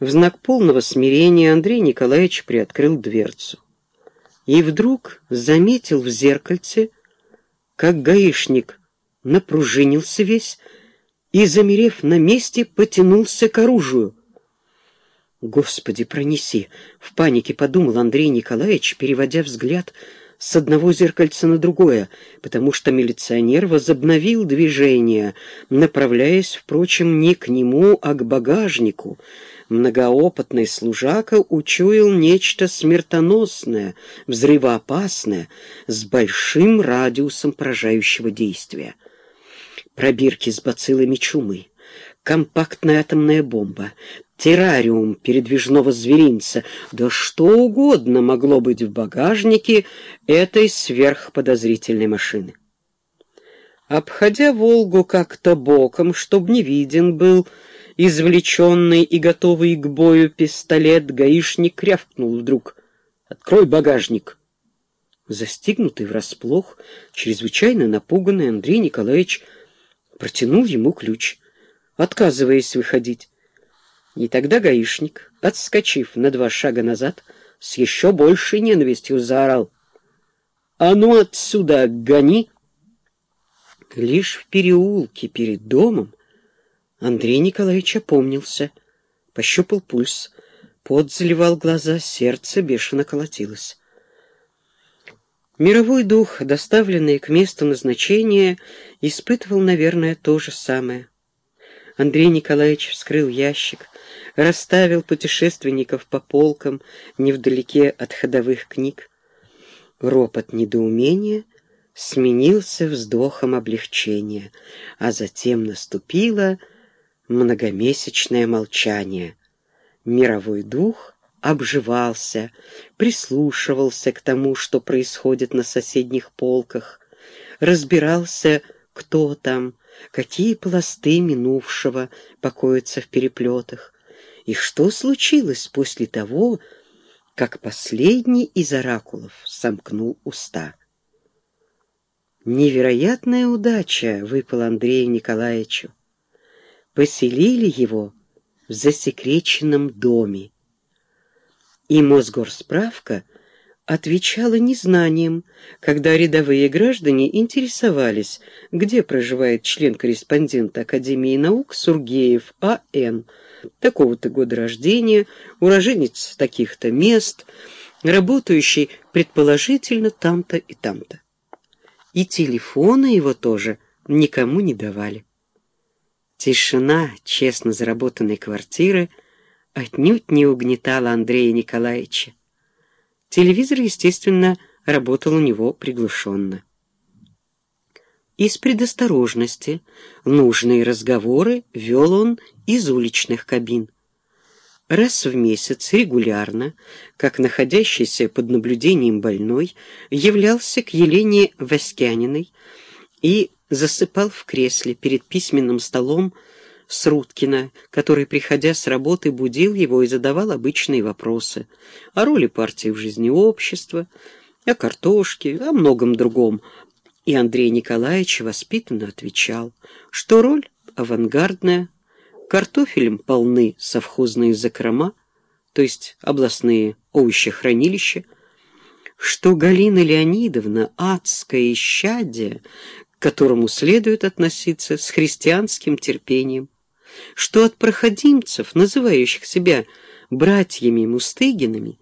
В знак полного смирения Андрей Николаевич приоткрыл дверцу. И вдруг заметил в зеркальце, как гаишник напружинился весь и, замерев на месте, потянулся к оружию. «Господи, пронеси!» — в панике подумал Андрей Николаевич, переводя взгляд с одного зеркальца на другое, потому что милиционер возобновил движение, направляясь, впрочем, не к нему, а к багажнику. Многоопытный служака учуял нечто смертоносное, взрывоопасное, с большим радиусом поражающего действия. Пробирки с бациллами чумы, компактная атомная бомба, террариум передвижного зверинца, да что угодно могло быть в багажнике этой сверхподозрительной машины. Обходя «Волгу» как-то боком, чтоб не виден был извлеченный и готовый к бою пистолет, гаишник рявкнул вдруг «Открой багажник!» Застигнутый врасплох, чрезвычайно напуганный Андрей Николаевич протянул ему ключ, отказываясь выходить. И тогда гаишник, отскочив на два шага назад, с еще большей ненавистью заорал. «А ну отсюда, гони!» Лишь в переулке перед домом Андрей Николаевич опомнился, пощупал пульс, пот заливал глаза, сердце бешено колотилось. Мировой дух, доставленный к месту назначения, испытывал, наверное, то же самое. Андрей Николаевич вскрыл ящик, расставил путешественников по полкам невдалеке от ходовых книг. Ропот недоумения сменился вздохом облегчения, а затем наступило многомесячное молчание. Мировой дух обживался, прислушивался к тому, что происходит на соседних полках, разбирался, кто там, какие пласты минувшего покоятся в переплетах, и что случилось после того, как последний из оракулов сомкнул уста? Невероятная удача выпала Андрею Николаевичу. Поселили его в засекреченном доме. И Мосгорсправка отвечала незнанием, когда рядовые граждане интересовались, где проживает член-корреспондент Академии наук Сургеев А.Н., такого-то года рождения, уроженец таких-то мест, работающий, предположительно, там-то и там-то. И телефона его тоже никому не давали. Тишина честно заработанной квартиры отнюдь не угнетала Андрея Николаевича. Телевизор, естественно, работал у него приглушенно. Из предосторожности нужные разговоры вел он из уличных кабин. Раз в месяц регулярно, как находящийся под наблюдением больной, являлся к Елене Васькяниной и засыпал в кресле перед письменным столом Сруткина, который, приходя с работы, будил его и задавал обычные вопросы о роли партии в жизни общества, о картошке, о многом другом, и Андрей Николаевич воспитанно отвечал, что роль авангардная, картофелем полны совхозные закрома, то есть областные овощехранилища, что Галина Леонидовна адское исчадие, к которому следует относиться с христианским терпением, что от проходимцев, называющих себя братьями Мустыгинами,